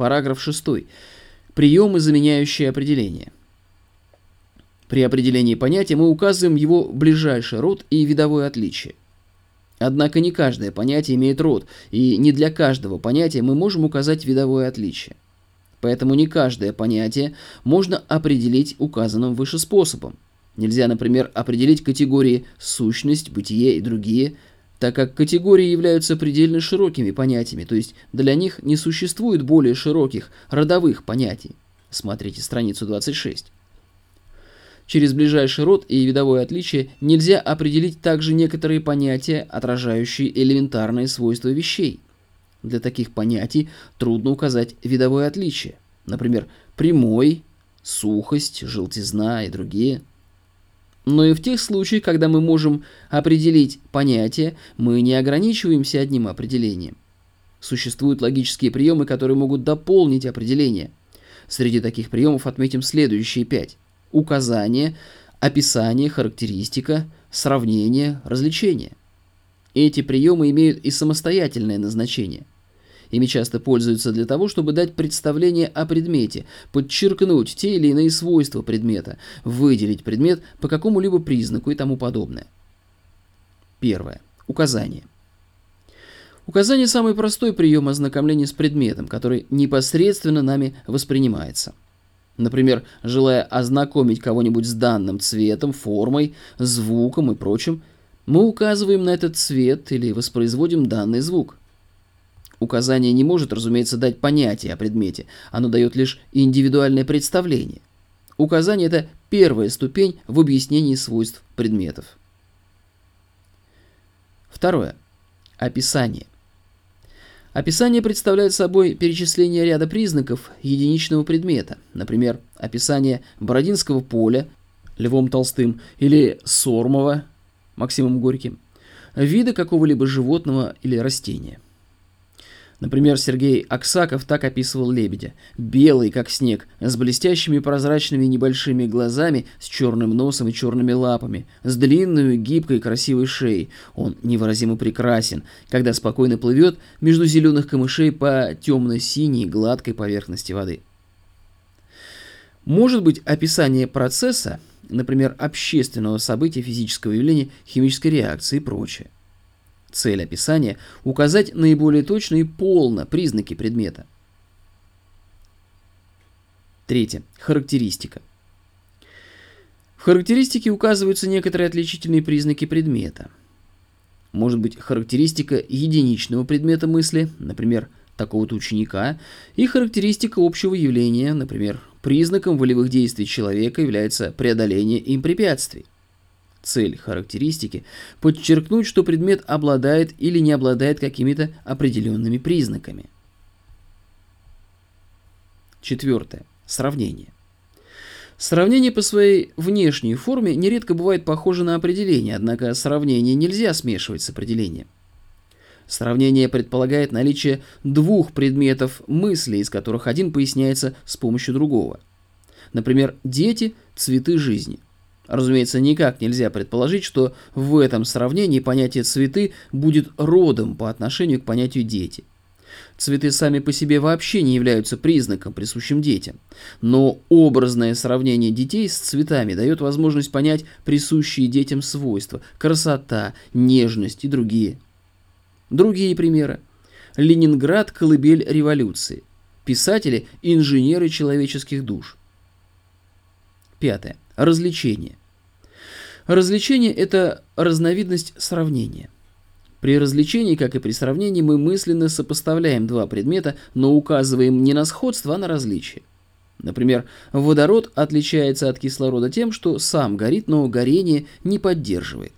Параграф 6. Приемы, заменяющие определение. При определении понятия мы указываем его ближайший род и видовое отличие. Однако не каждое понятие имеет род, и не для каждого понятия мы можем указать видовое отличие. Поэтому не каждое понятие можно определить указанным выше способом. Нельзя, например, определить категории «сущность», «бытие» и другие, так как категории являются предельно широкими понятиями, то есть для них не существует более широких родовых понятий. Смотрите страницу 26. Через ближайший род и видовое отличие нельзя определить также некоторые понятия, отражающие элементарные свойства вещей. Для таких понятий трудно указать видовое отличие. Например, прямой, сухость, желтизна и другие. Но и в тех случаях, когда мы можем определить понятие, мы не ограничиваемся одним определением. Существуют логические приемы, которые могут дополнить определение. Среди таких приемов отметим следующие пять указание, описание, характеристика, сравнение, развлечение. Эти приемы имеют и самостоятельное назначение. Ими часто пользуются для того, чтобы дать представление о предмете, подчеркнуть те или иные свойства предмета, выделить предмет по какому-либо признаку и тому подобное. Первое. Указание. Указание – самый простой прием ознакомления с предметом, который непосредственно нами воспринимается – Например, желая ознакомить кого-нибудь с данным цветом, формой, звуком и прочим, мы указываем на этот цвет или воспроизводим данный звук. Указание не может, разумеется, дать понятие о предмете, оно дает лишь индивидуальное представление. Указание – это первая ступень в объяснении свойств предметов. Второе. Описание. Описание представляет собой перечисление ряда признаков единичного предмета, например, описание Бородинского поля Львом Толстым или Сормова Максимом Горьким, вида какого-либо животного или растения – Например, Сергей Аксаков так описывал лебедя. Белый, как снег, с блестящими прозрачными небольшими глазами, с черным носом и черными лапами, с длинной, гибкой, красивой шеей. Он невыразимо прекрасен, когда спокойно плывет между зеленых камышей по темно-синей гладкой поверхности воды. Может быть описание процесса, например, общественного события, физического явления, химической реакции и прочее. Цель описания – указать наиболее точно и полно признаки предмета. Третье. Характеристика. В характеристике указываются некоторые отличительные признаки предмета. Может быть характеристика единичного предмета мысли, например, такого-то ученика, и характеристика общего явления, например, признаком волевых действий человека является преодоление им препятствий. Цель характеристики – подчеркнуть, что предмет обладает или не обладает какими-то определенными признаками. Четвертое. Сравнение. Сравнение по своей внешней форме нередко бывает похоже на определение, однако сравнение нельзя смешивать с определением. Сравнение предполагает наличие двух предметов мысли, из которых один поясняется с помощью другого. Например, дети – цветы жизни – Разумеется, никак нельзя предположить, что в этом сравнении понятие «цветы» будет родом по отношению к понятию «дети». Цветы сами по себе вообще не являются признаком, присущим детям. Но образное сравнение детей с цветами дает возможность понять присущие детям свойства – красота, нежность и другие. Другие примеры. Ленинград – колыбель революции. Писатели – инженеры человеческих душ. Пятое. Развлечение. Развлечение – это разновидность сравнения. При развлечении, как и при сравнении, мы мысленно сопоставляем два предмета, но указываем не на сходство, а на различие. Например, водород отличается от кислорода тем, что сам горит, но горение не поддерживает.